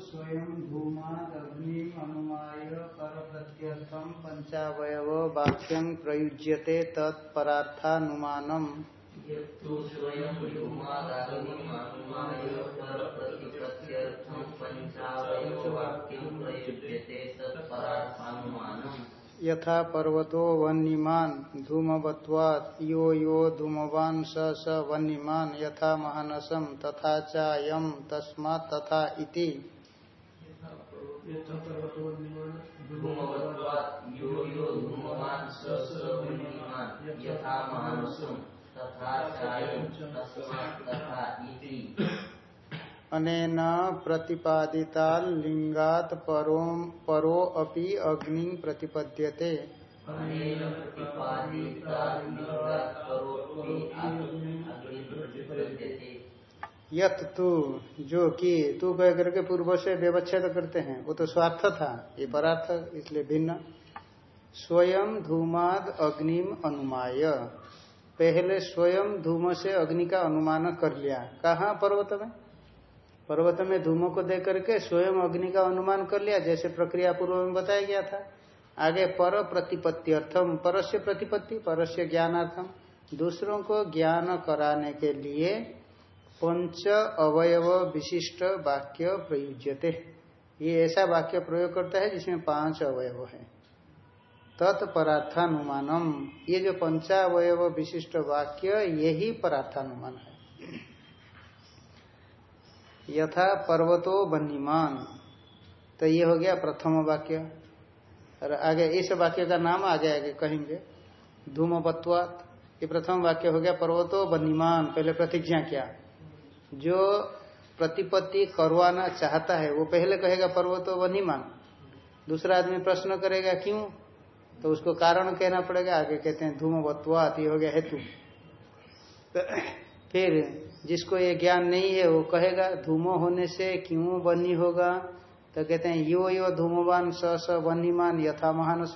स्वयं अनुमाय पर प्रत्यर्थम पंचावयव वाक्यं प्रयुज्यते तत्परार्थानुमानम् यथा पर्वतो वन्यमान धूमवत्वात् यो यो धूमवान स स वन्यमान यथा महानसम तथा चायम तस्मात् तथा इति। अनेन प्रतिपादिता लिंगात परो परो अपि अग्नि प्रतिपद्यते। अनेन प्रतिपादितालिङ्गात् परोऽपि अग्निः प्रतिपद्यते। यत तू, जो कि तू कह करके पूर्व से व्यवच्छेद करते हैं। वो तो स्वार्थ था, ये परार्थ, इसलिए भिन्न। स्वयं धूमाद अग्निम अनुमाय। पहले स्वयं धूम से अग्नि का अनुमान कर लिया। कहा? पर्वत में। पर्वत में धूमो को दे करके स्वयं अग्नि का अनुमान कर लिया, जैसे प्रक्रिया पूर्व में बताया गया था। आगे पर प्रतिपत्ति अर्थम परस्य प्रतिपत्ति परस्य ज्ञानार्थम। दूसरों को ज्ञान कराने के लिए पंच अवयव विशिष्ट वाक्य प्रयुज्यते। ये ऐसा वाक्य प्रयोग करता है जिसमें पाँच अवयव है। तत्परार्थानुमानम। ये जो पंचावयव विशिष्ट वाक्य, यही परार्थानुमान है। यथा पर्वतो बनीमान तो ये हो गया प्रथम वाक्य। और आगे इस वाक्य का नाम आगे आगे कहेंगे। धूमवत्वात ये प्रथम वाक्य हो गया पर्वतो बनीमान पहले प्रतिज्ञा किया। जो प्रतिपत्ति करवाना चाहता है, वो पहले कहेगा पर्वतो बन्नीमान दूसरा आदमी प्रश्न करेगा, क्यों? तो उसको कारण कहना पड़ेगा, आगे कहते हैं धूमवत्वात ये हो गया हेतु। तो फिर जिसको ये ज्ञान नहीं है, वो कहेगा, धूमो होने से क्यों बनी होगा? तो कहते हैं, यो यो धूमवान स स बनीमान यथा महानस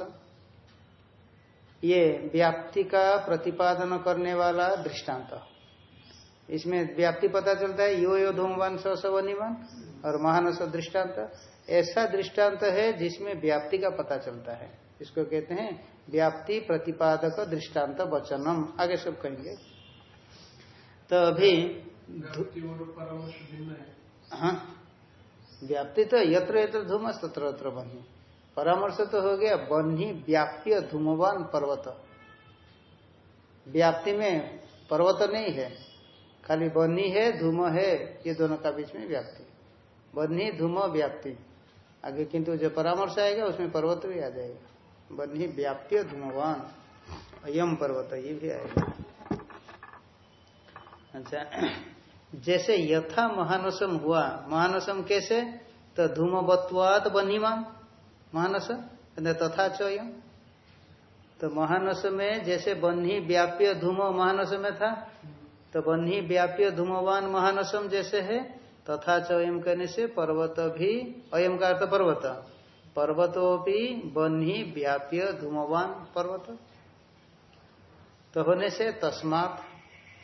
ये व्याप्ति का प्रतिपादन करने वाला दृष्टांत। इसमें व्याप्ति पता चलता है यो यो धूमवान स स बनीमान और महानस दृष्टांत। ऐसा दृष्टांत है जिसमें व्याप्ति का पता चलता है। इसको कहते हैं व्याप्ति प्रतिपादक दृष्टांत वचनम। आगे सब कहेंगे। तो अभी हाँ। व्याप्ति तो यत्र यत्र धूमस तत्र तत्र बन्ही। परामर्श तो हो गया बन्ही व्याप्य धूमवान पर्वत। व्याप्ति में पर्वत नहीं है। खाली बन्ही है, धूम है, ये दोनों का बीच में व्याप्ति। बन्ही धूम, व्याप्ति। आगे किंतु जो परामर्श आएगा, उसमें पर्वत भी आ जाएगा। बन्ही व्याप्य धूमवान यम पर्वत, ये भी आएगा। अच्छा जैसे यथा महानसम हुआ महानसम कैसे? तो धूमवत्वात बनीमान महानस तथा चयम तो महानस में जैसे बन्ही व्याप्य, धूम महानस में था तो बन्ही व्याप्य धूमवान महानसम जैसे है, तथा चयम कहने से पर्वत भी, अयम का अर्थ पर्वत। पर्वतो भी बन्ही व्याप्य धूमवान पर्वत। तो होने से तस्मात,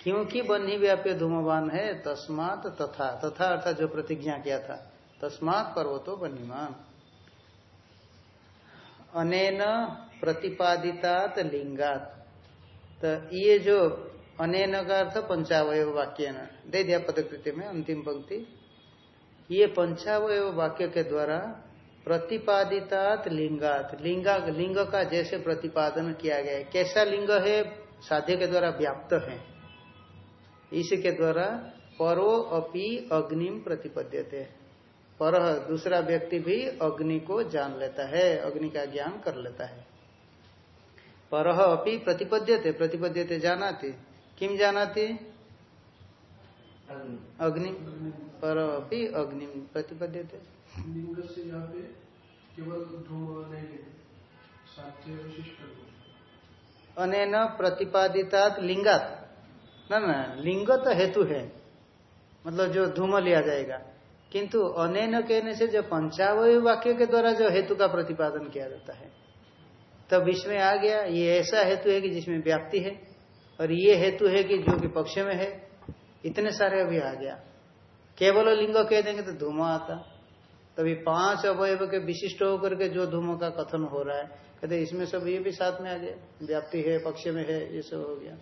क्योंकि बन्ही व्याप्य धूमवान है, तस्मात तथा तथा अर्थात जो प्रतिज्ञा किया था, तस्मात पर्वतो बन्हीमान। अनेन प्रतिपादितात लिंगात। तो ये जो अनेन का अर्थ पंचावय वाक्य न दे दिया पदकृति में, अंतिम पंक्ति। ये पंचावय वाक्य के द्वारा प्रतिपादितात लिंगात। लिंगा, लिंग का जैसे प्रतिपादन किया गया कैसा लिंग है? साध्य के द्वारा व्याप्त है। इसके द्वारा परो अपि अग्निम प्रतिपद्यते। पर दूसरा व्यक्ति भी अग्नि को जान लेता है, अग्नि का ज्ञान कर लेता है। पर अपि प्रतिपद्यते प्रतिपद्यते जानाति। किम जानाति? अग्नि। पर अपि अग्नि प्रतिपद्यते। है अनेन प्रतिपादितात लिंगात। ना ना लिंग तो हेतु है। मतलब जो धूम लिया जाएगा। किंतु अनेन कहने से जो पंचावय वाक्य के द्वारा जो हेतु का प्रतिपादन किया जाता है। तब इसमें आ गया ये ऐसा हेतु है कि जिसमें व्याप्ति है। और ये हेतु है कि जो कि पक्ष में है, इतने सारे अभी आ गया। केवल लिंग कह देंगे तो धूम आता। तभी पाँच अवयव के विशिष्ट होकर के जो धूमों का कथन हो रहा है, कहते इसमें सब ये भी साथ में आ गया। व्याप्ति है, पक्ष में है, ये सब हो गया।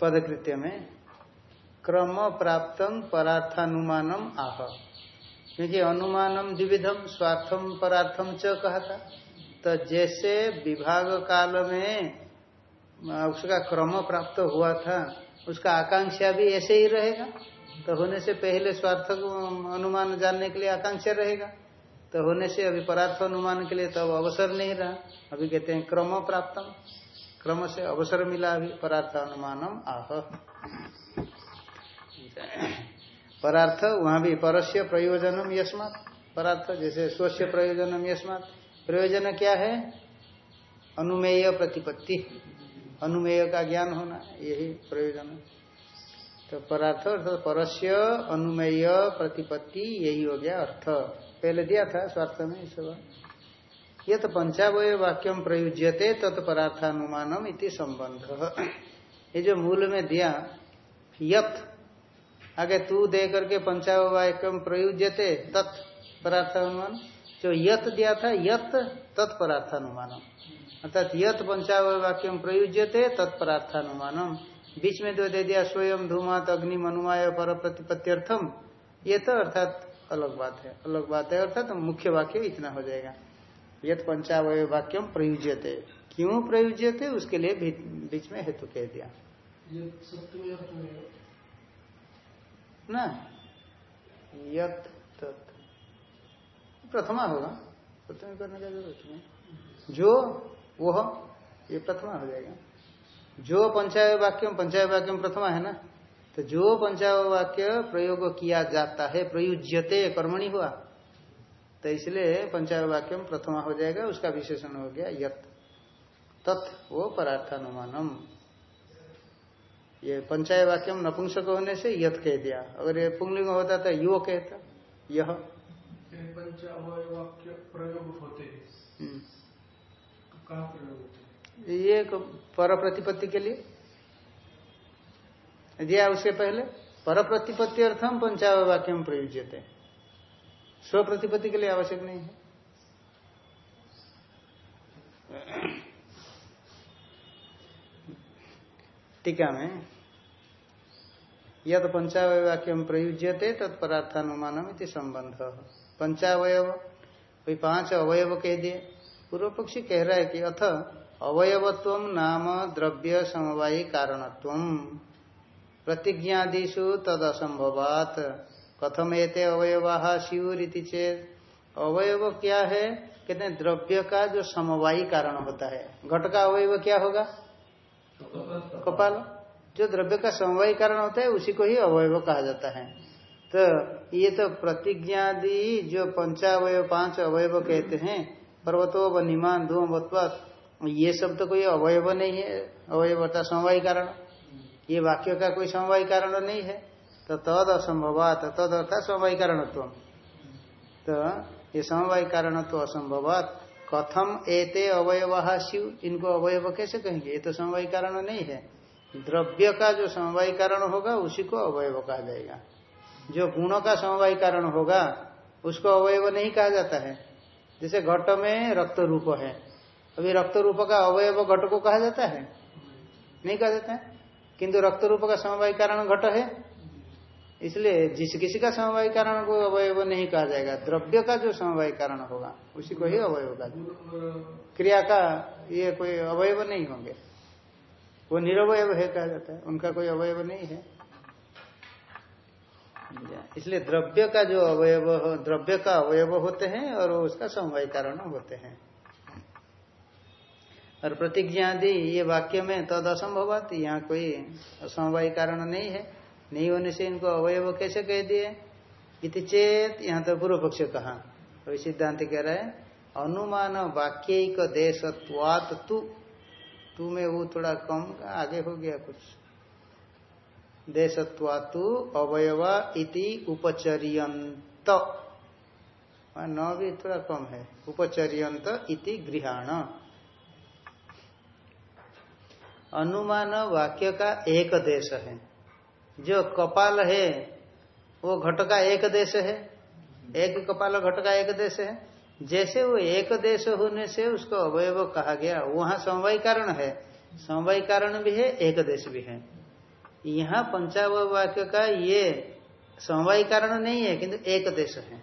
पदकृत्य में क्रम प्राप्त परार्थानुमानम आह। क्योंकि अनुमानम द्विविधम, स्वार्थम, परार्थम च कहा था। तो जैसे विभाग काल में उसका क्रम प्राप्त हुआ था, उसका आकांक्षा भी ऐसे ही रहेगा। तो होने से पहले स्वार्थ अनुमान जानने के लिए आकांक्षा रहेगा। तो होने से अभी परार्थ अनुमान के लिए तो अब अवसर नहीं रहा। अभी कहते हैं क्रम प्राप्त क्रम से अवसर मिला अभी परार्थ अनुमानम, आह। परार्थ, वहाँ भी परस्य प्रयोजनम यस्मात। परार्थ जैसे स्वस्य प्रयोजनम यस्मात। प्रयोजन क्या है? अनुमेय प्रतिपत्ति। अनुमेय का ज्ञान होना, यही प्रयोजन तो परार्थ अर्थात परस्य, अनुमेय प्रतिपत्ति, यही हो गया अर्थ। पहले दिया था स्वार्थ में इस ये तो पंचावय वाक्यम प्रयुज्यते तत्परार्थानुमानम इति संबंध। ये जो मूल में दिया यथ आगे तू दे करके पंचावय वाक्यम प्रयुज्यते तत्परार्थानुमान जो यत दिया था? यत तत्परार्थानुमानम। अर्थात यत पंचावय वाक्यम प्रयुज्यते तत्परार्थानुमानम। बीच में जो दे दिया स्वयं धूमात अग्नि मनुमाय पर प्रतिपत्त्यर्थम ये तो अर्थात अलग बात है। अलग बात है अर्थात मुख्य वाक्य इतना हो जाएगा। यत पंचावय वाक्यम प्रयुज्यते। क्यों प्रयुज्यते? उसके लिए बीच में हेतु कह दिया। ना? यत प्रथमा होगा। प्रथम करने का ज़रूरत नहीं जो वह ये प्रथमा हो जाएगा। जो पंचाय वाक्यम पंचाय वाक्यम प्रथमा है ना? तो जो पंचाय वाक्य प्रयोग किया जाता है, प्रयुज्यते, कर्मणि हुआ तो इसलिए पंचाय वाक्यम प्रथमा हो जाएगा, उसका विशेषण हो गया यत। तत् वो परार्थानुमानम। ये पंचाय वाक्यम नपुंसक होने से यत कह दिया। अगर ये पुंगलिंग होता तो यो कहता, यह। पंच वाक्य प्रयोग होते हैं। हम्म। कहाँ प्रयोग होते ये पर प्रतिपत्ति के लिए। दिया उसके पहले पर प्रतिपत्ति अर्थम पंचाव वाक्य में प्रयुज्यते स्व प्रतिपत्ति के लिए आवश्यक नहीं है। टीका में यद पंचावय वाक्य में प्रयुज्यते तत्परार्थानुमानम संबंध पंचावय कोई पाँच अवयव कह दिए पूर्व पक्षी कह रहा है कि अथ अवयवत्व नाम द्रव्य समवायी कारणत्व। प्रतिज्ञादिशु तद असंभवात कथम एते अवयवा शिवरीति चेत। अवयव क्या है? कहते हैं द्रव्य का जो समवायी कारण होता है। घट का अवयव क्या होगा? कपाल। जो द्रव्य का समवायी कारण होता है उसी को ही अवयव कहा जाता है। तो ये तो प्रतिज्ञादि जो पंचावय पाँच अवयव कहते हैं, पर्वतो व निमान धूमवत्वात ये सब तो कोई अवयव नहीं है अवयवता समवाय कारण। ये वाक्य का कोई समवाय कारण नहीं है। तो तद असंभवात, तद अर्थात समवाय कारणत्व। तो ये समवाय कारणत्व असंभवात। कथम एते अवयव शिव, इनको अवयव कैसे कहेंगे? ये तो समवाय कारण नहीं है। द्रव्य का जो समवाय कारण होगा, उसी को अवयव कहा जाएगा। जो गुणों का समवाय कारण होगा, उसको अवयव नहीं कहा जाता है। जैसे घट में रक्त रूप है। अभी रक्त रूप का अवयव घट को कहा जाता है? नहीं कहा जाता है। किंतु रक्त रूप का समवाय कारण घट है। इसलिए जिस किसी का समवाय कारण को अवयव नहीं कहा जाएगा, द्रव्य का जो समवाय कारण होगा, उसी को ही अवयव का क्रिया का ये कोई अवयव नहीं होंगे। वो निरवय है कहा जाता है। उनका कोई अवयव नहीं है। इसलिए द्रव्य का जो अवयव, द्रव्य का अवयव होते हैं और उसका समवाय कारण होते हैं। और प्रतिज्ञा आदि, ये वाक्य में तद असंभव यहाँ कोई समवाय कारण नहीं है। नहीं होने से इनको अवयव कैसे कह दिए? इति चेत, यहाँ तो पूर्व पक्ष कहा। अभी सिद्धांत कह रहे हैं, अनुमान वाक्य देशत्वात तू। तू में वो थोड़ा कम, आगे हो गया कुछ। देशत्वातु अवयव इति उपचर्यंत न भी थोड़ा कम है। उपचर्यंत इति गृहाण। अनुमान वाक्य का एक देश है। जो कपाल है, वो घट का एक देश है। एक कपाल घट का एक देश है। जैसे वो एक देश होने से उसको अवयव कहा गया, वहाँ समवाय कारण है। समवाय कारण भी है, एक देश भी है। यहाँ पंचाव वाक्य का ये समवाय कारण नहीं है, किंतु एक देश है।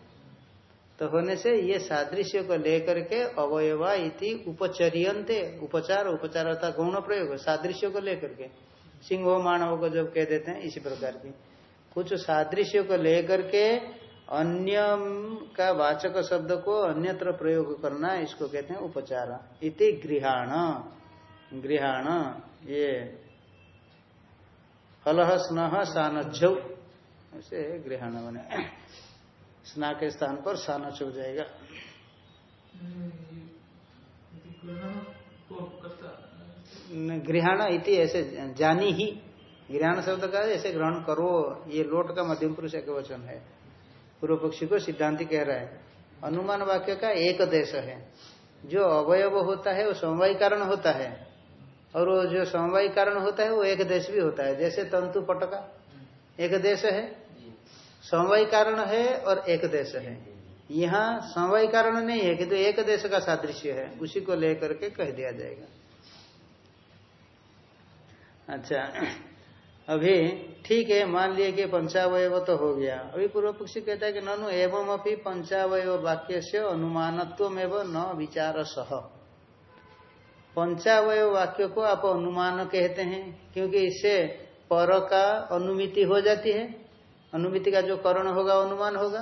तो होने से ये सादृश्य को लेकर के अवयवा इति उपचरियंते उपचार उपचार अर्थात गौण प्रयोग, सादृश्य को लेकर के। सिंह मानव को जब कह देते हैं, इसी प्रकार की। कुछ सादृश्य को लेकर के अन्य का वाचक शब्द को अन्यत्र प्रयोग करना, इसको कहते हैं उपचार। इति गृहाण। गृहाण, ये फल स्न सानझ ऐसे गृहाण बने स्ना के स्थान पर सानच हो जाएगा। गृहाण इति ऐसे जानी ही। गृहाण शब्द का ऐसे ग्रहण करो। ये लोट का मध्यम पुरुष एक वचन है। पूर्व पक्षी को सिद्धांति कह रहा है। अनुमान वाक्य का एक देश है। जो अवयव होता है, वो समवाय कारण होता है। और वो जो समवाय कारण होता है, वो एक देश भी होता है। जैसे तंतु पटका, एक देश है। समवाय कारण है और एक देश है। यहाँ समवाय कारण नहीं है, किंतु तो एक देश का सादृश्य है। उसी को लेकर के कह दिया जाएगा। अच्छा अभी ठीक है, मान लिया कि पंचावय तो हो गया। अभी पूर्व पक्षी कहता है कि ननु एवं अपनी पंचावय वाक्य से अनुमानत्व एवं न विचार सह पंचावय वाक्य को आप अनुमान कहते हैं, क्योंकि इससे पर का अनुमिति हो जाती है। अनुमिति का जो करण होगा, अनुमान होगा।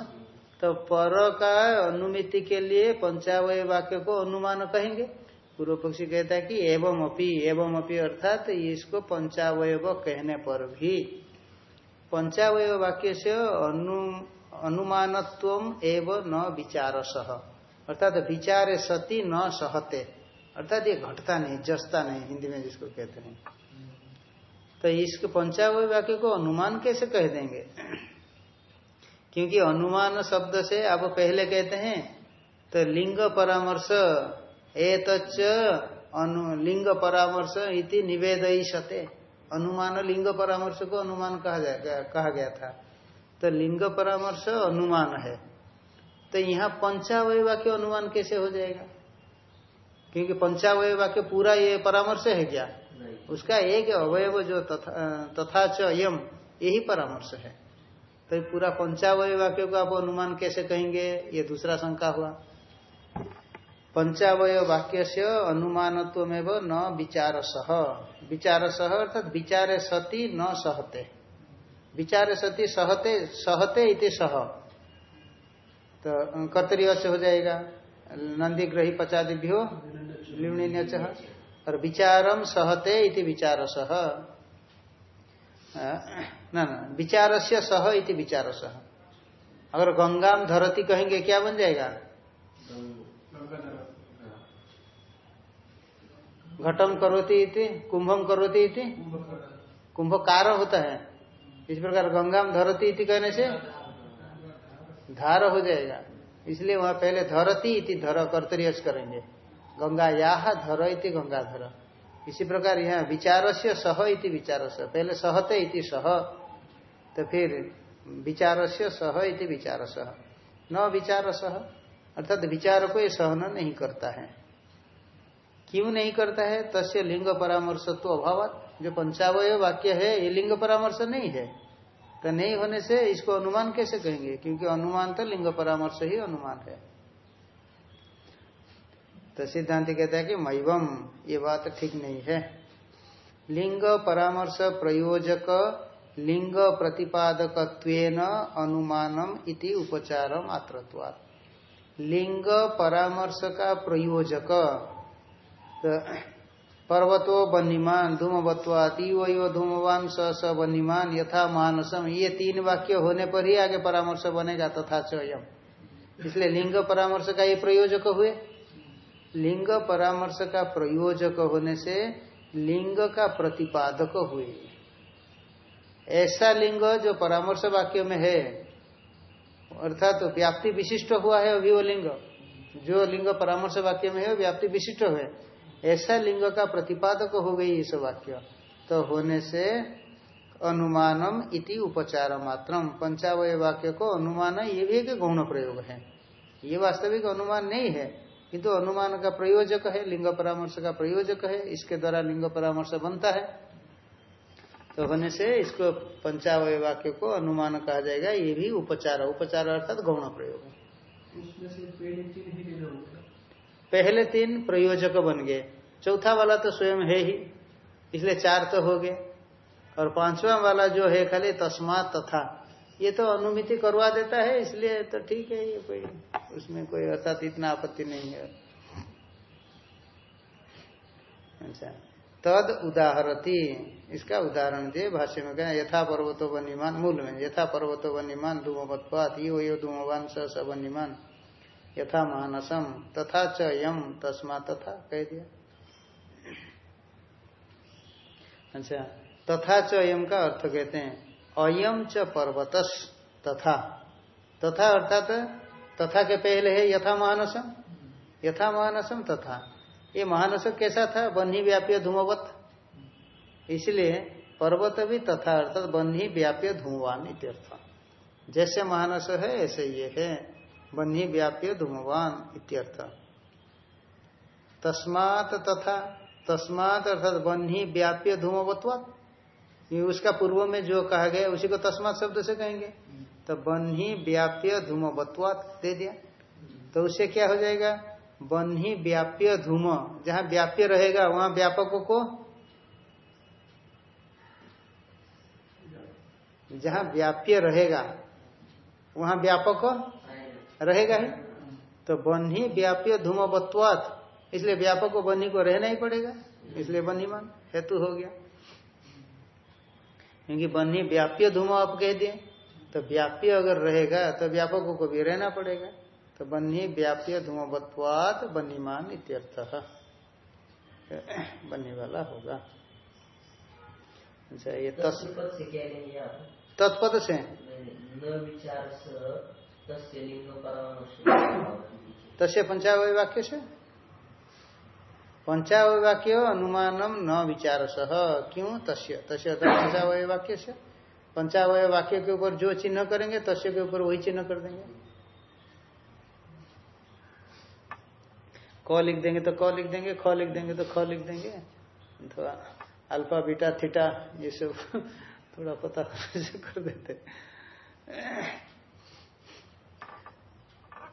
तो पर का अनुमिति के लिए पंचावय वाक्य को अनुमान कहेंगे। पूर्व पक्षी कहता है कि एवं अपी एवं अपी अर्थात तो इसको पंचावय कहने पर भी। पंचावय वाक्य से अनु, अनुमानत्व एवं न विचार सह अर्थात विचार सती न सहते। अर्थात ये घटता नहीं, जसता नहीं, हिंदी में जिसको कहते हैं। तो इसके पंचावय वाक्य को अनुमान कैसे कह देंगे? क्योंकि अनुमान शब्द से आप पहले कहते हैं तो लिंग परामर्श एतच अनु, लिंग परामर्श इति निवेदयी सते अनुमान लिंग परामर्श को अनुमान कहा जाएगा कहा गया था। तो लिंग परामर्श अनुमान है। तो यहाँ पंचावय वाक्य अनुमान कैसे हो जाएगा? क्योंकि पंचावय वाक्य पूरा ये परामर्श है क्या? उसका एक अवयव जो तथा तथा च यही परामर्श है। तो पूरा पंचावय वाक्य को आप अनुमान कैसे कहेंगे? ये दूसरा शंका हुआ। पंचावय वाक्य से अनुमानत्व न विचार सह विचार सह अर्थात विचार सती न सहते। विचार सती सहते सहते इति सह तो कर्तरीय से हो जाएगा। नंदी ग्रही पचादिभ्यो। लिवणीन्य और विचारम सहते इति विचार सह न विचार से सह इति विचार सह अगर गंगाम धरती कहेंगे क्या बन जाएगा घटम करोती इति कुंभम करोती इति कुंभकार होता है इस प्रकार गंगाम धरती इति कहने से धार हो जाएगा इसलिए वहाँ पहले धरती इति धर कर्तरियस करेंगे गंगा या धर इति गंगाधर। इसी प्रकार यहाँ विचार से सह इति विचार से पहले सहते इति सह तो फिर विचार से सह इति विचार सह न विचार सह अर्थात विचार को ये सहन नहीं करता है। क्यों नहीं करता है? तस्य लिंग परामर्श तो अभाव जो पंचावय वाक्य है, ये लिंग परामर्श नहीं है। तो नहीं होने से इसको अनुमान कैसे कहेंगे? क्योंकि अनुमान तो लिंग परामर्श ही अनुमान है। तो सिद्धांत कहता है कि मैवम ये बात ठीक नहीं है। लिंग परामर्श प्रयोजक लिंग प्रतिपादक अनुमानम इति उपचार मात्रत्वात्। लिंग परामर्श का प्रयोजक तो पर्वतो बनिमान धूमवत्वाति वो धूमवान, स स बनिमान यथा मानसम, ये तीन वाक्य होने पर ही आगे परामर्श बनेगा तथा चयम इसलिए लिंग परामर्श का ये प्रयोजक हुए। लिंग परामर्श का प्रयोजक होने से लिंग का प्रतिपादक हुए। ऐसा लिंग जो परामर्श वाक्य में है, अर्थात तो व्याप्ति विशिष्ट हुआ है अभी वो लिंग, जो लिंग परामर्श वाक्य में है, व्याप्ति विशिष्ट हुए। ऐसा लिंग का प्रतिपादक हो गई इस वाक्य तो होने से अनुमानम इति उपचार मात्रम। पंचावय वाक्य को अनुमान, ये भी एक गौण प्रयोग है। ये वास्तविक अनुमान नहीं है। किंतु अनुमान का प्रयोजक है लिंग परामर्श का प्रयोजक है इसके द्वारा लिंग परामर्श बनता है। तो होने से इसको पंचावय वाक्य को अनुमान कहा जाएगा ये भी उपचार उपचार अर्थात गौण प्रयोग। ही। पहले तीन प्रयोजक बन गए। चौथा वाला तो स्वयं है ही इसलिए चार तो हो गए। और पांचवा वाला जो है खाली तस्मात तथा। ये तो अनुमिति करवा देता है, इसलिए तो ठीक है, ये कोई, उसमें कोई अर्थात इतना आपत्ति नहीं है। अच्छा। तद उदाहरती, इसका उदाहरण दिए भाष्य में कहना यथा पर्वतो वन्यमान, मूल में, यथा पर्वतो वन्यमान धूमवत्पात यो यो धूमवान स वन्यमान, यथा मानसम, तथा च यम तस्मा तथा, कह दिया। अच्छा। तथा च यम का अर्थ कहते हैं। अयम च पर्वतस तथा। तथा अर्थात तथा के पहले है, यथा महानसम यथा महानसम तथा। ये महानस कैसा था? बन्ही व्याप्य धूमवत। इसलिए पर्वत भी तथा अर्थात बन्ही व्याप्य धूमवान इत्यर्थ जैसे महानस है, ऐसे ये है। बन्ही व्याप्य धूमवान इत्यर्थ तस्मात तथा, तस्मात अर्थात बन्ही व्याप्य धूमवत्वात ये उसका पूर्व में जो कहा गया, उसी को तस्मात शब्द से कहेंगे। तो बन्ही व्याप्य धूमवत्वात दे दिया। तो उससे क्या हो जाएगा? बन्ही व्याप्य धूम, जहाँ व्याप्य रहेगा, वहाँ व्यापकों को जहाँ व्याप्य रहेगा, वहाँ व्यापक रहेगा ही। तो बन्ही व्याप्य धूमवत्वात, इसलिए व्यापक बन्ही को रहना ही पड़ेगा, इसलिए बन्हीमान हेतु हो गया। क्योंकि बन्ही व्याप्य धूम आप कह दिए। तो व्याप्य अगर रहेगा तो व्यापकों को भी रहना पड़ेगा। तो बन्ही व्याप्य धूमवत्वात बन्हीमान इत्यर्थ। बनने वाला होगा। अच्छा ये तत्पद से क्या लेंगे आप? तत्पद से? विचार तस्य तस्य पंचावय वाक्य से? पंचावय वाक्य अनुमानम न विचार सह क्यों? तस्य तस्य पंचावय वाक्य से पंचावय वाक्य के ऊपर जो चिन्ह करेंगे तस्य के ऊपर वही चिन्ह कर देंगे। क लिख देंगे तो क लिख देंगे, ख लिख देंगे तो ख लिख देंगे। थोड़ा अल्फ़ा, बीटा, थीटा ये सब थोड़ा पता कर देते।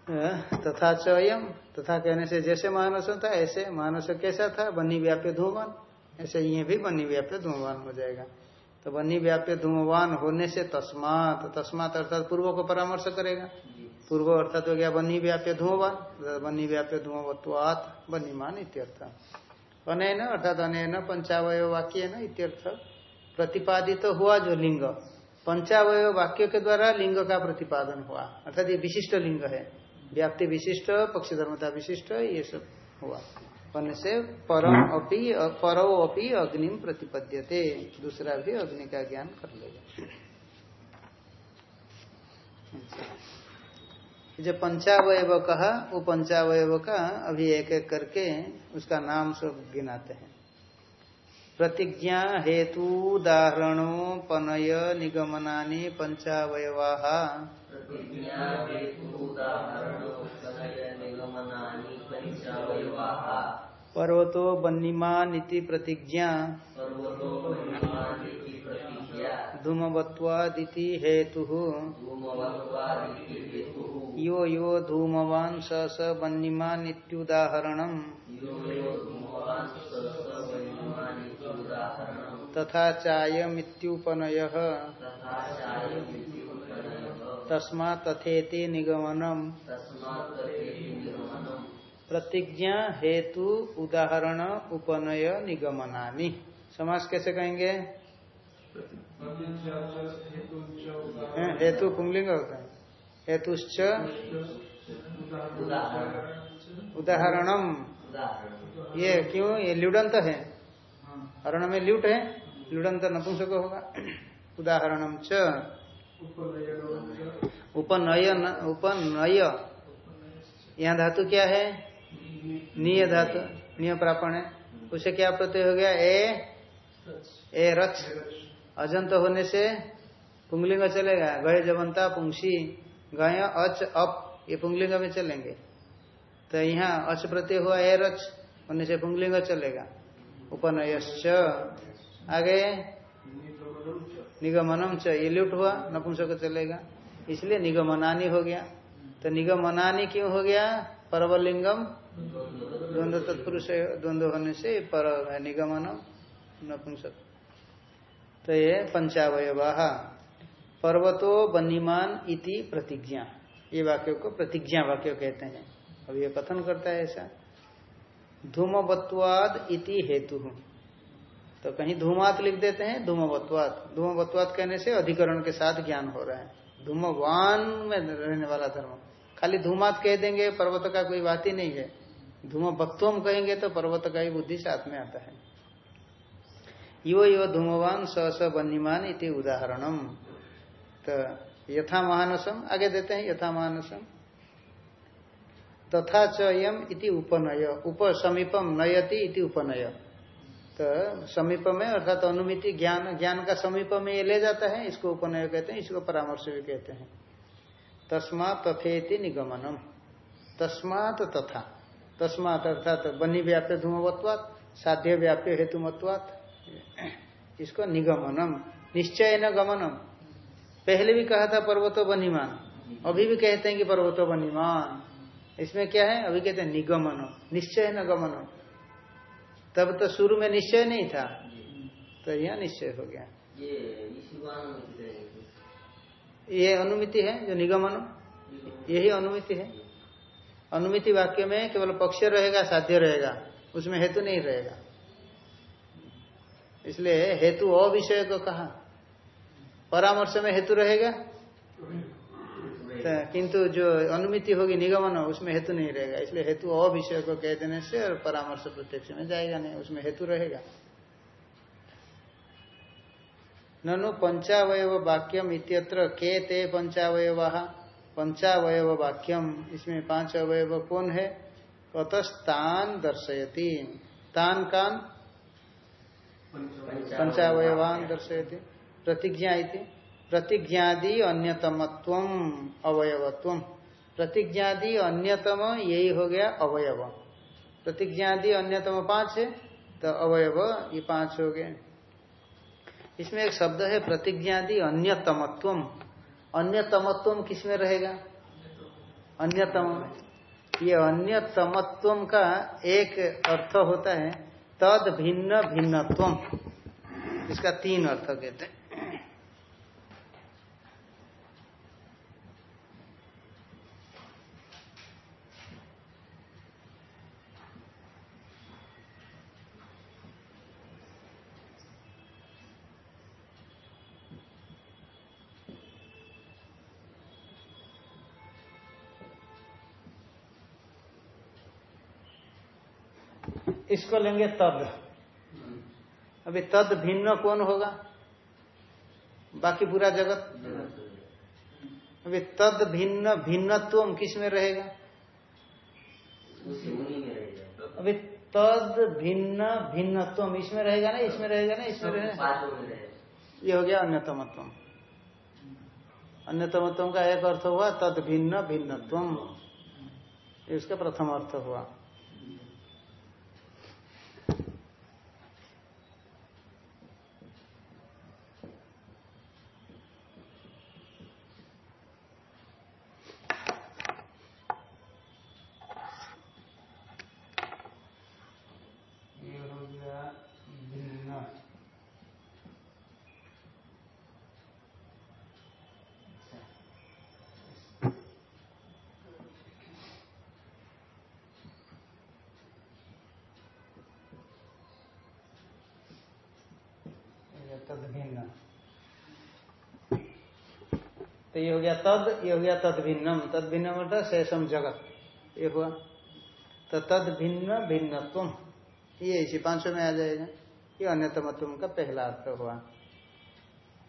तथा चयम तथा कहने से जैसे मानस था ऐसे मानस कैसा था? बन्नी व्याप्य धूमवान। ऐसे ये भी बन्नी व्याप्य धूमवान हो जाएगा। तो बन्नी व्याप्य धूमवान होने से तस्मात तस्मात अर्थात पूर्व को परामर्श करेगा। पूर्व अर्थात हो गया बन्नी व्याप्य धूमवान बन्नी व्याप्य धूमवत्वात बन्नीमान इत्यर्थ। अनैन अर्थात अनैन पंचावय वाक्य न इत्यर्थ। प्रतिपादित तो हुआ जो लिंग। पंचावय वाक्य के द्वारा लिंग का प्रतिपादन हुआ। अर्थात ये विशिष्ट लिंग है। व्याप्ति विशिष्ट पक्ष धर्मता विशिष्ट ये सब हुआ। होने से परम अपी परो अपी अग्निम प्रतिपद्यते। दूसरा भी अग्नि का ज्ञान कर लेगा जो पंचावयव कहा वो पंचावयव का अभी एक एक करके उसका नाम सब गिनाते हैं। प्रतिज्ञा हेतु उदाहरणों पनय निगमनानि पंचावयवा। पर्वतो बन्नीमान प्रतिज्ञा। धूमवत्वादिति हेतु। यो यो धूमवान स स बन्नीमान तथा चायमित्युपनयः। तस्मा तथेति निगमनम्। तस्मात् तथेति निगमनम्। प्रतिज्ञा हेतु उदाहरण उपनय निगमनानि। समास कैसे कहेंगे? हेतु पुंगलिंग होता है। हेतुश्च उदाहरण उदाहरणम। ये क्यों? ये ल्युडंत है। हरण में ल्यूट है। ल्युडंत नपुंसक होगा। उदाहरणम च। उपनय उपनय। यहाँ धातु क्या है? निय धातु। निय प्रापण है। उसे क्या प्रत्यय हो गया? ए ए रच अजंत होने से पुंगलिंग चलेगा। गय जबंता पुंसी, गय, अच, अप, ये पुंगलिंग में चलेंगे। तो यहाँ अच प्रत्यय हुआ ए रच होने से पुंगलिंग चलेगा। उपनयश्च। आगे। निगमनम च, ये लुट हुआ, नपुंसक चलेगा। इसलिए निगमनानी हो गया। तो निगमनानी क्यों हो गया? परवलिंगम। द्वंद्व तत्पुरुष द्वंद्व होने से पर निगमनम, नपुंसक। तो ये पंचावयवाहा पर्वतो बनीमान इति प्रतिज्ञा। ये वाक्य को प्रतिज्ञा वाक्य कहते हैं। अब ये कथन करता है ऐसा। धूमवत्वाद इति हेतु। तो कहीं धूमात लिख देते हैं, धूमवत्वात। धूमवत्वाद कहने से अधिकरण के साथ ज्ञान हो रहा है। धूमवान में रहने वाला धर्म। खाली धूमात कह देंगे, पर्वत का कोई बात ही नहीं है। धूमवत्वम कहेंगे तो पर्वत का ही बुद्धि साथ में आता है। यो यो धूमवान स स बनीमान इति उदाहरणम। तो यथा महानसम आगे देते हैं यथा महानसम तथा चयम इति उपनय। उप समीपम नयति इति उपनय। तो समीप में अर्थात तो अनुमिति ज्ञान ज्ञान का समीप में ये ले जाता है, इसको उपनय कहते हैं, इसको परामर्श भी कहते हैं। तस्मात तथेति निगमनम। तस्मात तथा। तस्मात अर्थात बनी व्याप्य धूमवत्वात, साध्य व्याप्य हेतुमत्वात। इसको निगमनम। निश्चय न गमनम। पहले भी कहा था पर्वतो बनीमान। अभी भी कहते हैं कि पर्वतो बनीमान। इसमें क्या है? अभी कहते हैं निगमन निश्चय न गमन तब तो शुरू में निश्चय नहीं था। तो यह निश्चय हो गया। ये अनुमिति है जो निगमन। यही अनुमिति है। अनुमिति वाक्य में केवल पक्ष रहेगा साध्य रहेगा। उसमें हेतु नहीं रहेगा। इसलिए हेतु अविषय को कहा। परामर्श में हेतु रहेगा। किंतु जो अनुमिति होगी निगमन उसमें हेतु नहीं रहेगा। इसलिए हेतु अविषय को कह देने से और परामर्श प्रत्यक्ष में जाएगा नहीं उसमें हेतु रहेगा। ननु पंचावय वाक्यम इत्यत्र के ते पंचावय पंचावय वाक्यम इसमें पाँच अवयव कौन है? कतस्तान दर्शयती। तान कान? पंचावयवान दर्शयती। प्रतिज्ञा इति। प्रतिज्ञादि अन्यतमत्व अवयवत्व प्रतिज्ञादि अन्यतम, यही हो गया अवयव प्रतिज्ञादि अन्यतम पाँच है तो अवयव ये पाँच हो गए। इसमें एक शब्द है, प्रतिज्ञादि अन्यतमत्व अन्यतमत्व किसमें रहेगा? अन्यतम ये अन्यतमत्व का एक अर्थ होता है, तद भिन्न भिन्नत्व इसका तीन अर्थ कहते हैं। इसको लेंगे तद। अभी तद भिन्न कौन होगा? बाकी पूरा जगत? अभी तद भिन्न भिन्नत्व किसमें रहेगा? अभी तद भिन्न भिन्नत्व इसमें रहेगा ना, इसमें रहेगा ना, इसमें रहेगा ये हो गया अन्यतमत्व अन्यतमत्व का एक अर्थ हुआ तद भिन्न भिन्नत्व इसका प्रथम अर्थ हुआ तद भिन्न तो ये हो गया तद, ये हो गया तद भिन्नम तद भिन्न मतलब शेषम जगत। ये हुआ। तो तद भिन्न भिन्नत्व ये इसी पाँच में आ जाएगा। ये अन्यतमत्व का पहला अर्थ हुआ।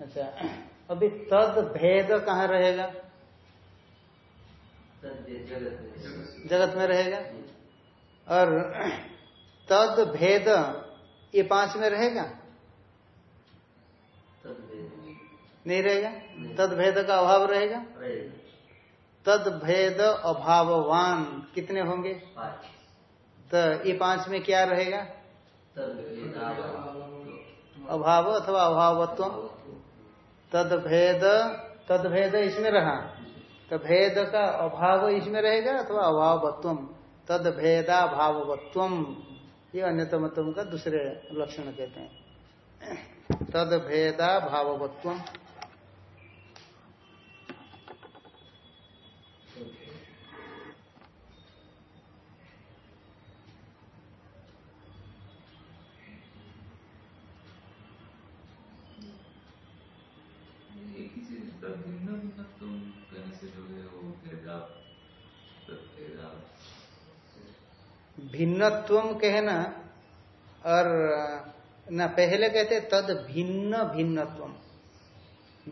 अच्छा। अभी तद भेद कहाँ रहेगा? जगत में रहेगा। और तद भेद ये पाँच में रहेगा? नहीं रहेगा? तद भेद का अभाव रहेगा? तद भेद अभाववान कितने होंगे? तो ये पाँच में क्या रहेगा? अभाव अथवा अभावत्व। तद भेद तद भेद इसमें रहा। तो भेद का अभाव इसमें रहेगा अथवा अभावत्व तद भेदा भावत्व ये अन्यतमत्व का दूसरे लक्षण कहते हैं। तद भेदा भावत्व एक ही चीज़ का भिन्न भिन्नत्व कहने से जो है वो भेदा भेदा भिन्नत्व कहना, और, ना, पहले कहते तद भिन्न भिन्नत्व।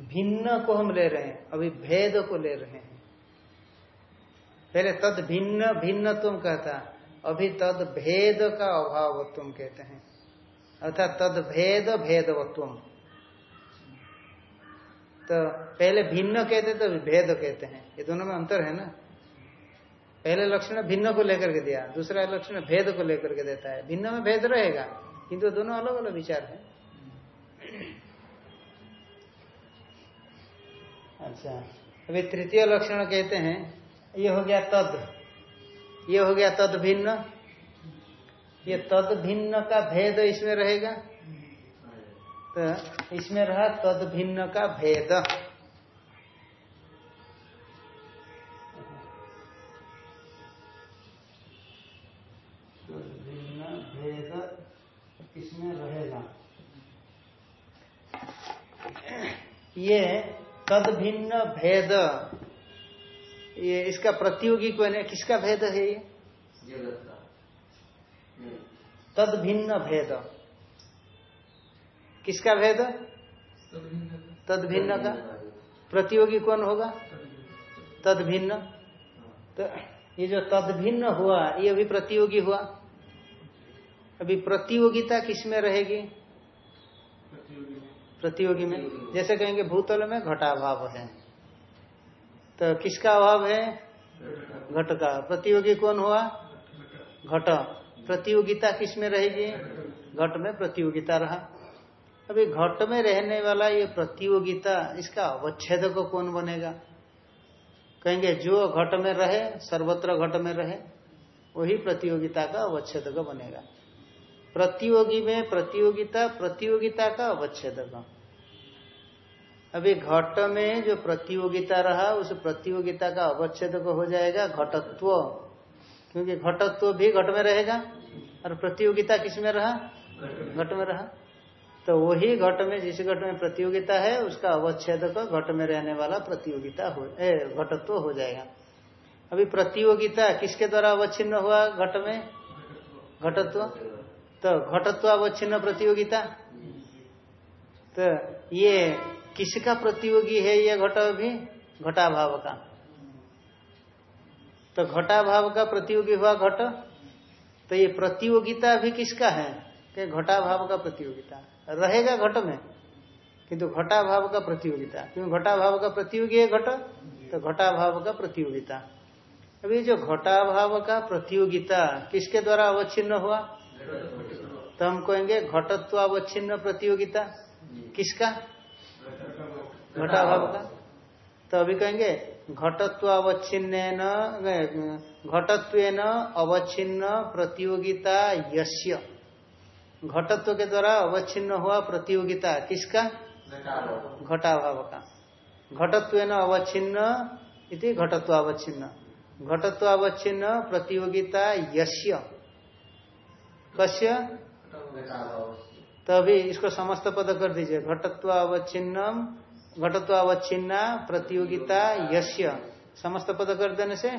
भिन्न को हम ले रहे हैं अभी भेद को ले रहे हैं। पहले तद भिन्न भिन्नत्व कहता, अभी तद भेद का अभावत्व कहते हैं। अर्थात तद भेद भेदवत्व। तो पहले भिन्न कहते तो भेद कहते हैं। ये दोनों में अंतर है ना? पहले लक्षण भिन्न को लेकर के दिया, दूसरा लक्षण भेद को लेकर के देता है। भिन्न में भेद रहेगा, किंतु दोनों अलग अलग विचार है। अच्छा अभी तृतीय लक्षण कहते हैं, ये हो गया तद। ये हो गया तद भिन्न। ये तद भिन्न का भेद इसमें रहेगा? तो इसमें रहा तद भिन्न का भेद। ये तद भिन्न भेद। ये इसका प्रतियोगी कौन है? किसका भेद है ये? का तद भिन्न भेद। किसका भेद? तद भिन्न का। प्रतियोगी कौन होगा? तद भिन्न। तो ये जो तद भिन्न हुआ ये अभी प्रतियोगी हुआ। अभी प्रतियोगिता किसमें रहेगी? प्रतियोगी में। जैसे कहेंगे भूतल में घटाभाव है। तो किसका अभाव है? घट का। प्रतियोगी कौन हुआ? घट। प्रतियोगिता किसमें रहेगी? घट में प्रतियोगिता रहा। अभी घट में रहने वाला ये प्रतियोगिता, इसका अवच्छेद को कौन बनेगा? कहेंगे जो घट में रहे, सर्वत्र घट में रहे, वही प्रतियोगिता का अवच्छेद बनेगा। प्रतियोगी में प्रतियोगिता प्रतियोगिता का अवच्छेद अभी घट में जो प्रतियोगिता रहा, उस प्रतियोगिता का अवच्छेद हो जाएगा घटत्व। क्योंकि घटत्व भी घट में रहेगा, और प्रतियोगिता किसमें रहा? घट में रहा। तो वही घट में, जिस घट में प्रतियोगिता है, उसका अवच्छेद घट में रहने वाला प्रतियोगिता हो घटत्व हो जाएगा। अभी प्रतियोगिता किसके द्वारा अवच्छिन्न हुआ घट में? घटत्व। तो घटत्व अवच्छिन्न प्रतियोगिता। तो ये किसका प्रतियोगी है ये घट अभी घटाभाव का। तो घटाभाव का प्रतियोगी हुआ घट तो ये प्रतियोगिता भी किसका है? कि घटाभाव का प्रतियोगिता। रहेगा घट में, किंतु घटाभाव का प्रतियोगिता। क्यों घटाभाव का प्रतियोगी है घट? तो घटाभाव का प्रतियोगिता। अभी जो घटाभाव का प्रतियोगिता, किसके द्वारा अवच्छिन्न हुआ? तो हम कहेंगे घटत्व अवच्छिन्न प्रतियोगिता। किसका? घटाभाव का। तो अभी कहेंगे घटत्व अवच्छिन्न घटत्व अवच्छिन्न प्रतियोगिता यश्य घटत्व के द्वारा अवच्छिन्न हुआ प्रतियोगिता किसका? घटाभाव का। घटत्व अवच्छिन्न इति घटत्व अवच्छिन्न। घटत्व अवच्छिन्न प्रतियोगिता यश्य कश्य तो अभी इसको समस्त पद कर दीजिए। घटत्व अवच्छिन्नम घटत्व अवच्छिन्ना प्रतियोगिता यश्य। समस्त पद कर देने से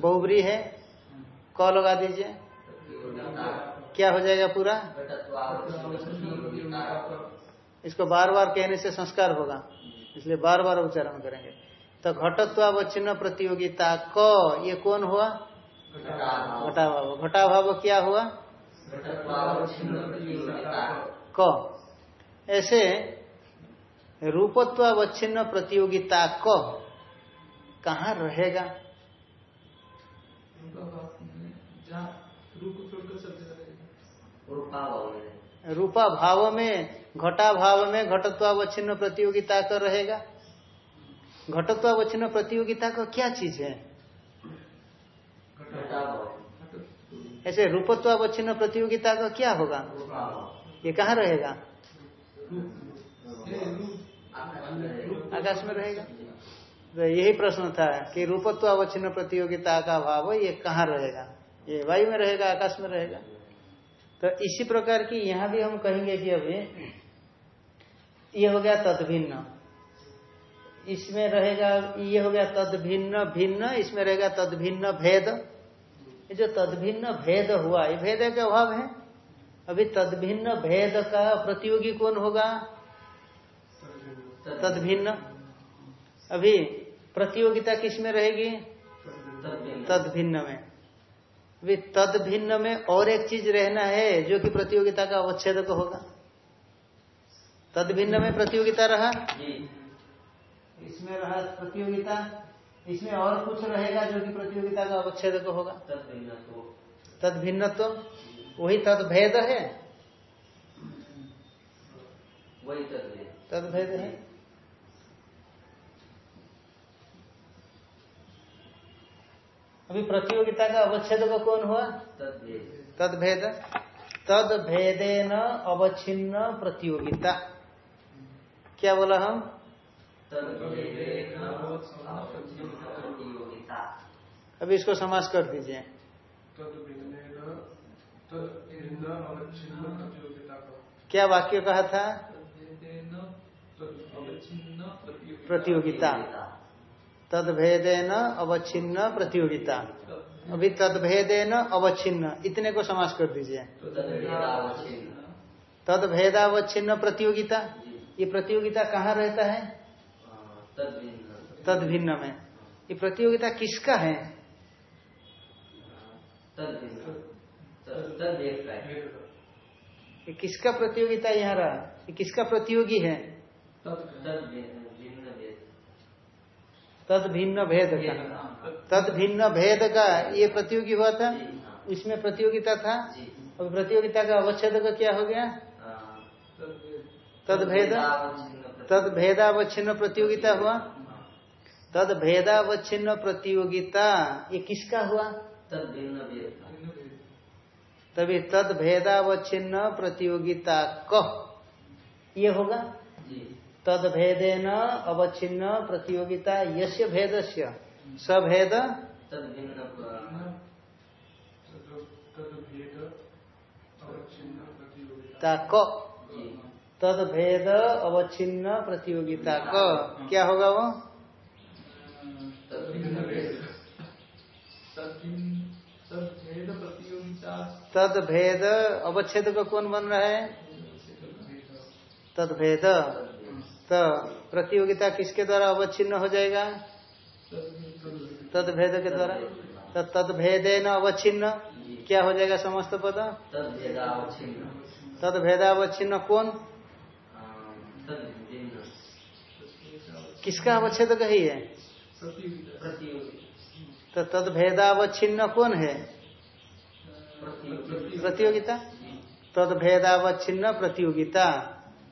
बहुबरी है? क लगा दीजिए। क्या हो जाएगा पूरा? इसको बार बार कहने से संस्कार होगा। इसलिए बार बार उच्चारण करेंगे। तो घटत्व अवच्छिन्न प्रतियोगिता क ये कौन हुआ? घटाभाव। घटाभाव। क्या हुआ? क। ऐसे रूपत्वावच्छिन्न प्रतियोगिता क कहाँ रहेगा? रूप को छोड़कर सब जगह रहेगा। रूपा भाव में घटा भाव में घटत्वावच्छिन्न प्रतियोगिता का रहेगा? घटत्वावच्छिन्न प्रतियोगिता का क्या चीज़ है? ऐसे रूपत्वावच्छिन्न प्रतियोगिता का क्या होगा? ये कहाँ रहेगा? आकाश में रहेगा? तो यही प्रश्न था कि रूपत्वावच्छिन्न प्रतियोगिता का भाव ये कहाँ रहेगा? ये वायु में रहेगा, आकाश में रहेगा? तो इसी प्रकार की यहाँ भी हम कहेंगे कि अभी ये हो गया तदभिन्न। इसमें रहेगा, ये हो गया तदभिन्न, भिन्न, इसमें रहेगा तदभिन्न भेद। जो तदभिन्न भेद हुआ, ये भेद के अभाव है? अभी तदभिन्न भेद का प्रतियोगी कौन होगा? तदभिन्न। अभी प्रतियोगिता किसमें रहेगी? तद भिन्न में। अभी तद भिन्न में और एक चीज़ रहना है जो कि प्रतियोगिता का अवच्छेद होगा। तद भिन्न में प्रतियोगिता रहा? इसमें रहा प्रतियोगिता। इसमें और कुछ रहेगा जो कि प्रतियोगिता का अवच्छेद होगा? तद भिन्न तो तद भिन्न तो वही तद भेद है। वही तद भेद तद भेद है। अभी प्रतियोगिता का अवच्छेद कौन हुआ? तद भेद तद भेदे न अवच्छिन्न प्रतियोगिता। क्या बोला हम? अभी इसको समास कर दीजिए। का क्या वाक्य कहा था? तद्भेदेन प्रतियोगिता। प्रतियोगिता। तद भेदेन अवच्छिन्न प्रतियोगिता। अभी तद भेदेन अवच्छिन्न। इतने को समास कर दीजिए। तद भेदावच्छिन्न तद प्रतियोगिता। ये प्रतियोगिता कहाँ रहता है? तद भिन्न में। ये प्रतियोगिता किसका है? तद भेद है। ये किसका प्रतियोगिता यहाँ रहा? ये किसका प्रतियोगी है? तद भिन्न भेद। तद भिन्न भेद का। तद भिन्न भेद का ये प्रतियोगी हुआ था? हाँ। इसमें प्रतियोगिता था? और प्रतियोगिता का अवच्छेद का क्या हो गया? हाँ। तद भेद। तद भेदावच्छिन्न प्रतियोगिता। हुआ? हाँ। तद भेदावच्छिन्न प्रतियोगिता ये किसका हुआ? तद भिन्न भेद। का तभी तद भेदावच्छिन्न प्रतियोगिता क ये होगा? जी। तद भेदेन अवच्छिन्न प्रतियोगिता सभेद? तद भेद अवच्छिन्न प्रतियोगिता ता क। तद भेद अवच्छिन्न प्रतियोगिता क। क्या होगा वो? तद तद भेद अवच्छेद का कौन बन रहा है? तद भेद तो प्रतियोगिता किसके द्वारा अवच्छिन्न हो जाएगा? तद भेद के द्वारा। तो तद भेदे न अवच्छिन्न। क्या हो जाएगा समस्त पद? तद भेदावच्छिन्न कौन? किसका अवच्छेद कही है? तो तद भेदावच्छिन्न कौन है? प्रतियोगिता। तद भेदावच्छिन्न प्रतियोगिता।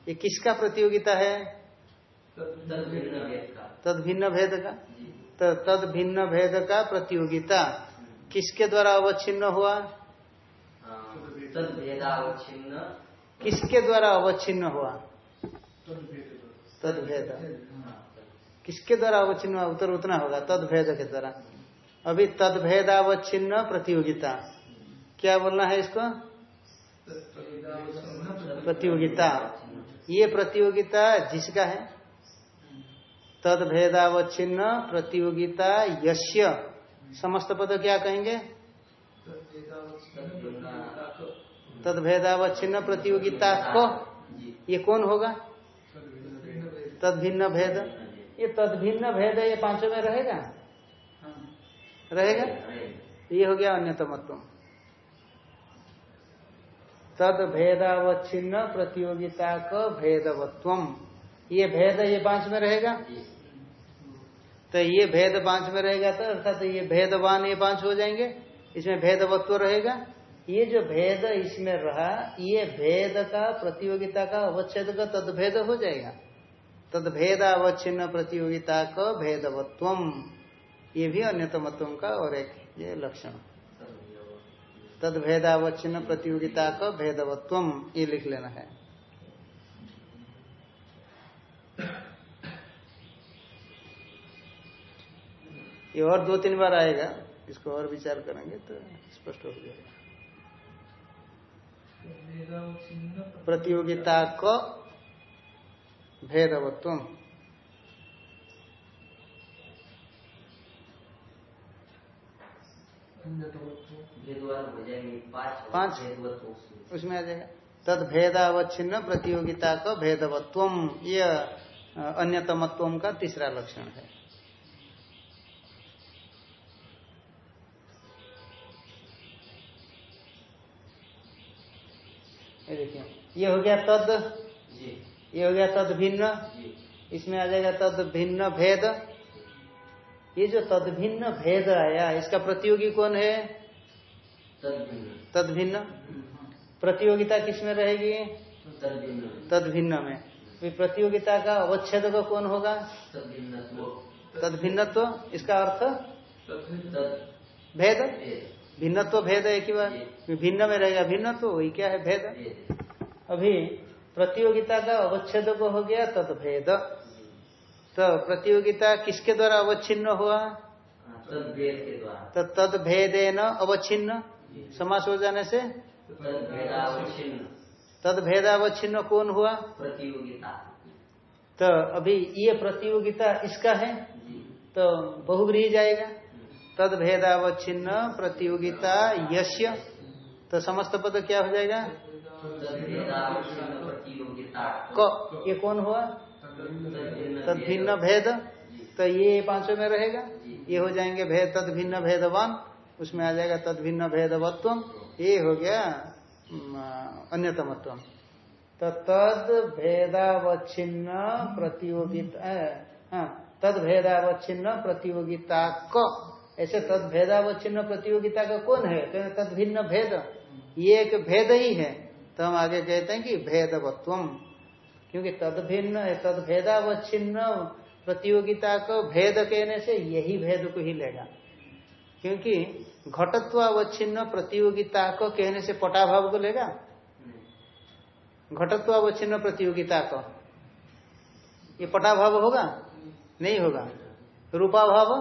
ये किसका प्रतियोगिता है? तद भिन्न भेद का तद भिन्न भेद का तो तद भिन्न भेद का प्रतियोगिता। किसके द्वारा अवच्छिन्न हुआ? तद किसके द्वारा अवच्छिन्न हुआ? तद भेद तद। भेद हाँ, किसके द्वारा अवच्छिन्न हुआ? उत्तर उतना होगा। तद भेद के द्वारा। अभी तद भेदावच्छिन्न प्रतियोगिता। क्या बोलना है इसको? प्रतियोगिता। ये प्रतियोगिता जिसका है? तद भेदावच्छिन्न प्रतियोगिता यश्य समस्त पद क्या कहेंगे? तद भेदावच्छिन्न प्रतियोगिता को। ये कौन होगा? तद भिन्न भेद। ये तद भिन्न भेद ये पाँचों में रहेगा? रहेगा? ये हो गया अन्यतमत्व। तद भेदावच्छिन्न प्रतियोगिता का भेदवत्वम। ये भेद ये पाँच में रहेगा? तो ये भेद पाँच में रहेगा तो अर्थात तो ये भेदवान ये पाँच हो जाएँगे। इसमें भेदवत्व रहेगा। ये जो भेद इसमें रहा ये भेद का प्रतियोगिता का अवच्छेद का तदभेद हो जाएगा। तदभेद अवच्छिन्न प्रतियोगिता का भेदवत्वम। ये भी अन्यतमत्व का और एक ये लक्षण। तदभेदावच्छिन्न प्रतियोगिता का भेदवत्वम, ये लिख लेना है। ये और दो तीन बार आएगा, इसको और विचार करेंगे तो स्पष्ट हो जाएगा। प्रतियोगिता को भेदवत्व पाँच। उसमें। आ जाएगा। तद भेदावच्छिन्न प्रतियोगिता का भेदवत्व ये अ, अन्यतमत्व का तीसरा लक्षण है। ये देखिए ये हो गया तद ये हो गया तद भिन्न इसमें आ जाएगा तद भिन्न भेद। ये जो तद भिन्न भेद आया इसका प्रतियोगी कौन है? तद भिन्न प्रतियोगिता किसमें रहेगी? तद भिन्न में। प्रतियोगिता का अवच्छेद का कौन होगा? तद भिन्नत्व इसका अर्थ? भेद? भिन्नत्व भेद एक ही बार। भिन्न में रहेगा भिन्नत्व वही क्या है? भेद। अभी प्रतियोगिता का अवच्छेद को हो गया तद भेद तो प्रतियोगिता किसके द्वारा अवच्छिन्न हुआ? हाँ, के तो तद भेदे न अवच्छिन्न। समास हो जाने से? तद भेदावच्छिन्न कौन हुआ? प्रतियोगिता। तो अभी ये प्रतियोगिता इसका है? तो बहुग्रीही जाएगा। तद भेदावच्छिन्न प्रतियोगिता यश्य। तो समस्त पद क्या हो जाएगा? प्रतियोगिता। क ये कौन हुआ? तद भिन्न भेद। तो ये पाँचों में रहेगा। ये हो जाएँगे भेद तद भिन्न भेदवान। उसमें आ जाएगा तद भिन्न भेदवत्व। ये हो गया अन्यतमत्व। तो तद भेदावच्छिन्न प्रतियोगिता तद भेदावच्छिन्न प्रतियोगिता क। ऐसे तद भेदावच्छिन्न प्रतियोगिता का कौन है? कहते तद भिन्न भेद। ये एक भेद ही है। तो हम आगे कहते हैं कि भेदवत्वम क्योंकि तद भिन्न तद भेदावच्छिन्न प्रतियोगिता को भेद कहने से यही भेद को ही लेगा। क्योंकि घटत्वावच्छिन्न प्रतियोगिता को कहने से पटाभाव को लेगा? घटत्वावच्छिन्न प्रतियोगिता को। ये पटाभाव होगा? नहीं होगा। रूपाभाव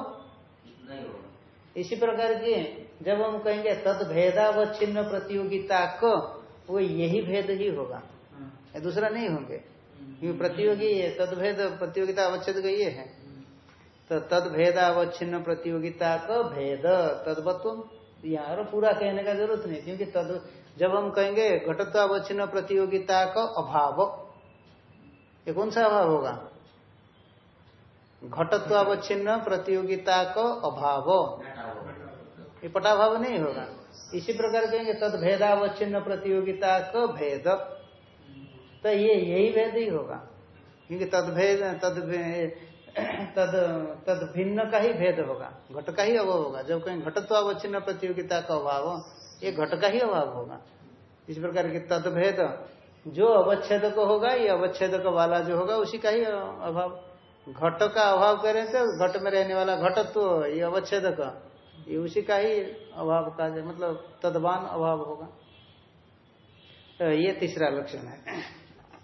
नहीं होगा। इसी प्रकार की जब हम कहेंगे तद भेदावच्छिन्न प्रतियोगिता को वो यही भेद ही होगा। दूसरा नहीं होंगे। क्योंकि प्रतियोगी ये तदभेद प्रतियोगिता अवच्छेद का ये है। तो तद भेद अवच्छिन्न प्रतियोगिता का भेद, तदवत्व। यहाँ और पूरा कहने का ज़रूरत नहीं, क्योंकि तद, जब हम कहेंगे घटत्व अवच्छिन्न प्रतियोगिता का अभाव, ये कौन सा अभाव होगा? घटत्व अवच्छिन्न प्रतियोगिता का अभाव। ये पटाभाव नहीं होगा। इसी प्रकार कहेंगे तद भेदावच्छिन्न प्रतियोगिता का भेद। तो ये, यही भेद ही होगा। क्योंकि तदभेद तद तद तद भिन्न का ही भेद होगा, घट का ही अभाव होगा। जब कहीं घटत्वावच्छिन्न प्रतियोगिता का अभाव ये घट का ही अभाव होगा। इस प्रकार के तदभेद, जो अवच्छेद को होगा, ये अवच्छेद वाला जो होगा, उसी का ही अभाव। घट का अभाव करें तो घट में रहने वाला घटत्व, ये अवच्छेद का ये उसी का ही अभाव का मतलब तदवान अभाव होगा। तो ये तीसरा लक्षण है।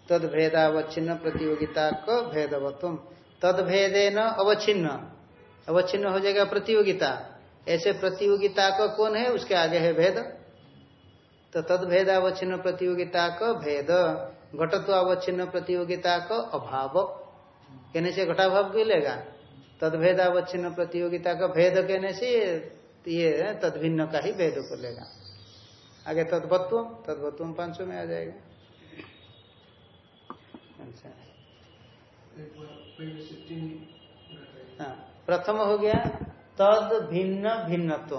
तद भेदावच्छिन्न प्रतियोगिता को भेदवत्व तद भेदे न अवच्छिन्न। अवच्छिन्न हो जाएगा प्रतियोगिता। ऐसे प्रतियोगिता का कौन है? उसके आगे है भेद। तो तद भेदावच्छिन्न प्रतियोगिता का भेद। घटत्व अवच्छिन्न प्रतियोगिता का अभाव। कहने से घटाभाव क्यों लेगा तद भेदावच्छिन्न प्रतियोगिता का भेद कहने से ये तद भिन्न का ही भेद को लेगा आगे तदवत्व तदवत्व पाँचों में आ जाएगा। अच्छा। हाँ प्रथम हो गया तद भिन्न भिन्नत्व।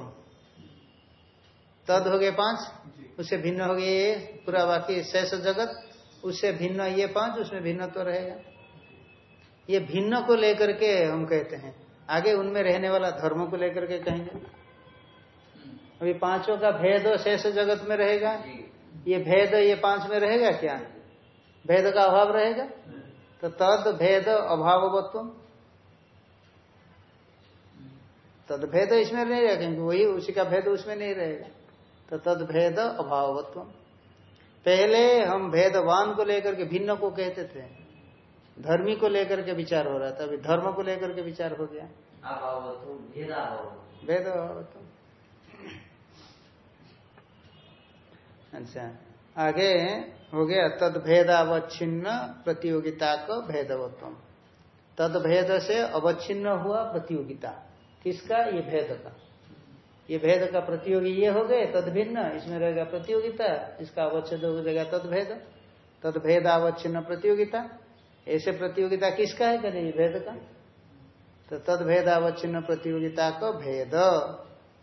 तद हो गए पाँच उससे भिन्न हो गया ये पूरा बाकी शेष जगत उससे भिन्न ये पाँच उसमें भिन्न तो रहेगा। ये भिन्न को लेकर के हम कहते हैं। आगे उनमें रहने वाला धर्म को लेकर के कहेंगे। अभी पाँचों का भेद शेष जगत में रहेगा। ये भेद ये पाँच में रहेगा क्या? भेद का अभाव रहेगा? तो तद भेद अभावत्व तद भेद इसमें नहीं रहेगा क्योंकि वही उसी का भेद उसमें नहीं रहेगा तो तद भेद अभावत्व पहले हम भेदवान को लेकर के भिन्न को कहते थे। धर्मी को लेकर के विचार हो रहा था अभी धर्म को लेकर के विचार हो गया। भेद अभावत्व अच्छा आगे हो गया तद भेदावच्छिन्न प्रतियोगिता का भेदवत्व तद भेद से अवच्छिन्न हुआ प्रतियोगिता। किसका? ये भेद का। ये भेद का प्रतियोगी ये हो गए तद भिन्न इसमें रहेगा प्रतियोगिता, इसका अवच्छेद हो जाएगा तद भेद तद भेदावच्छिन्न प्रतियोगिता। ऐसे प्रतियोगिता किसका है? कहते ये भेद का। तो तद भेद अवच्छिन्न प्रतियोगिता का भेद।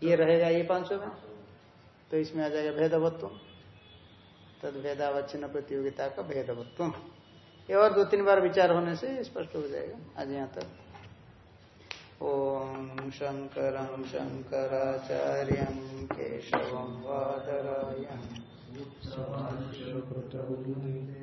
ये रहेगा ये पाँचों में तो इसमें आ जाएगा भेदवत्व तद भेदावच्छिन्न प्रतियोगिता का भेदवत्व। ये और दो तीन बार विचार होने से स्पष्ट हो जाएगा। आज यहाँ तक। ओम शंकर शंकरचार्य केशव प्रतबुद्धे